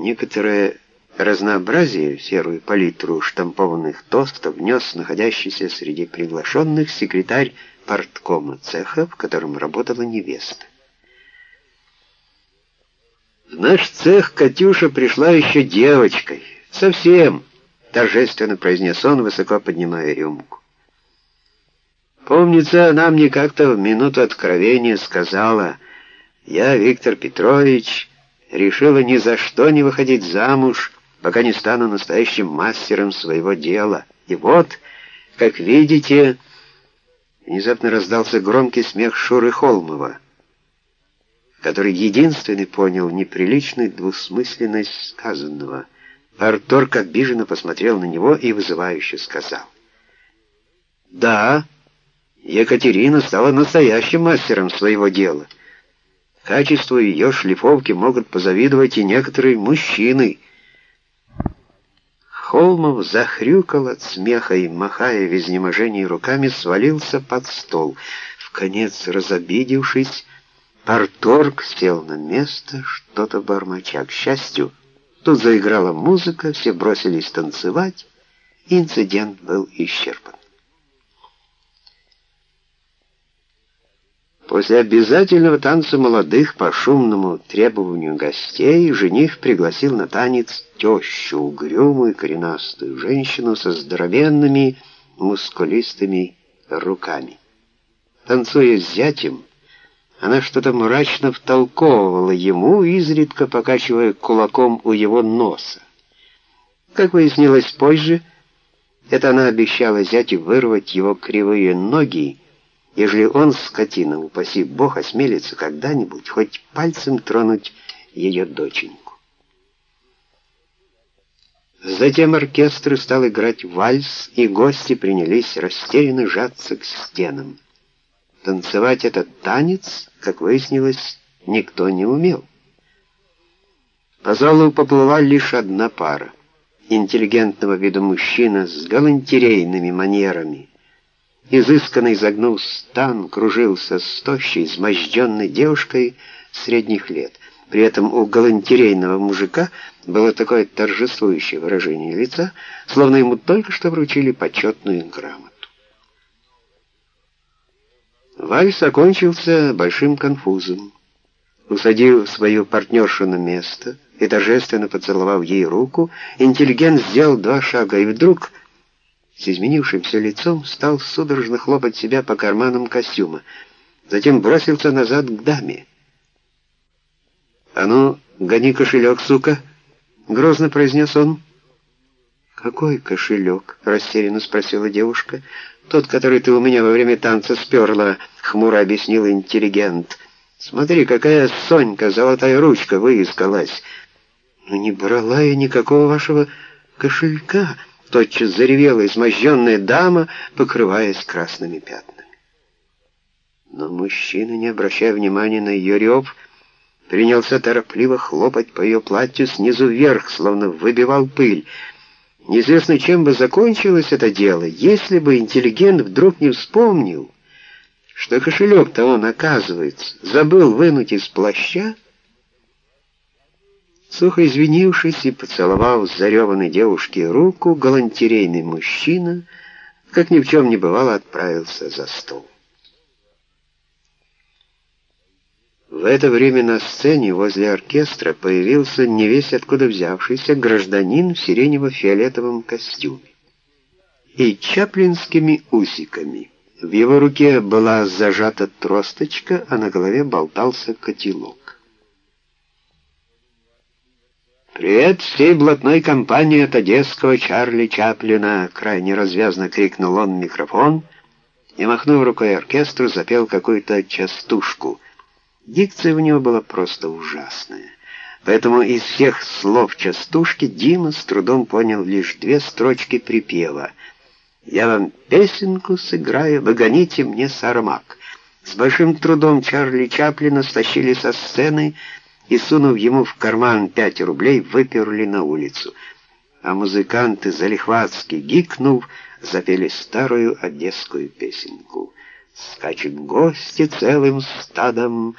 Некоторое разнообразие в серую палитру штампованных тостов внес находящийся среди приглашенных секретарь порткома цеха, в котором работала невеста. В наш цех Катюша пришла еще девочкой. Совсем, торжественно произнес он, высоко поднимая рюмку. Помнится, она мне как-то в минуту откровения сказала, «Я, Виктор Петрович, решила ни за что не выходить замуж, пока не стану настоящим мастером своего дела. И вот, как видите...» Внезапно раздался громкий смех Шуры Холмова который единственный понял неприличную двусмысленность сказанного. Арторг обиженно посмотрел на него и вызывающе сказал. «Да, Екатерина стала настоящим мастером своего дела. Качеству ее шлифовки могут позавидовать и некоторые мужчины». Холмов захрюкал от смеха и, махая в изнеможении руками, свалился под стол. В конец разобидевшись, Парторг сел на место, что-то бормоча. К счастью, тут заиграла музыка, все бросились танцевать, инцидент был исчерпан. После обязательного танца молодых по шумному требованию гостей жених пригласил на танец тещу, угрюмую коренастую женщину со здоровенными мускулистыми руками. Танцуя с зятем, она что-то мрачно втолковывала ему, изредка покачивая кулаком у его носа. Как выяснилось позже, это она обещала зятю вырвать его кривые ноги, ежели он, скотина, упаси бог, осмелится когда-нибудь хоть пальцем тронуть ее доченьку. Затем оркестр стал играть вальс, и гости принялись растерянно сжаться к стенам. Танцевать этот танец, как выяснилось, никто не умел. По залу поплыла лишь одна пара. Интеллигентного вида мужчина с галантерейными манерами. Изысканно изогнув стан, кружился с тощей, изможденной девушкой средних лет. При этом у галантерейного мужика было такое торжествующее выражение лица, словно ему только что вручили почетную грамоту. Вальс окончился большим конфузом. Усадив свою партнершу на место и торжественно поцеловав ей руку, интеллигент сделал два шага и вдруг, с изменившимся лицом, стал судорожно хлопать себя по карманам костюма. Затем бросился назад к даме. «А ну, гони кошелек, сука!» — грозно произнес он. «Какой кошелек?» — растерянно спросила девушка. «Тот, который ты у меня во время танца сперла», — хмуро объяснил интеллигент. «Смотри, какая Сонька, золотая ручка, выискалась». «Ну не брала я никакого вашего кошелька», — тотчас заревела изможденная дама, покрываясь красными пятнами. Но мужчина, не обращая внимания на ее рев, принялся торопливо хлопать по ее платью снизу вверх, словно выбивал пыль. Неизвестно, чем бы закончилось это дело, если бы интеллигент вдруг не вспомнил, что кошелек-то он, оказывается, забыл вынуть из плаща. Сухо извинившись и поцеловав зареванной девушке руку, галантерейный мужчина, как ни в чем не бывало, отправился за стол. В это время на сцене возле оркестра появился невесть откуда взявшийся гражданин в сиренево-фиолетовом костюме и чаплинскими усиками. В его руке была зажата тросточка, а на голове болтался котелок. «Привет всей блатной компании от одесского Чарли Чаплина!» — крайне развязно крикнул он в микрофон и, махнув рукой оркестру, запел какую-то частушку — Дикция у него была просто ужасная. Поэтому из всех слов частушки Дима с трудом понял лишь две строчки припева. «Я вам песенку сыграю, вы гоните мне сармак». С большим трудом Чарли Чаплина стащили со сцены и, сунув ему в карман пять рублей, выперли на улицу. А музыканты, залихватски гикнув, запели старую одесскую песенку. «Скачет гости целым стадом,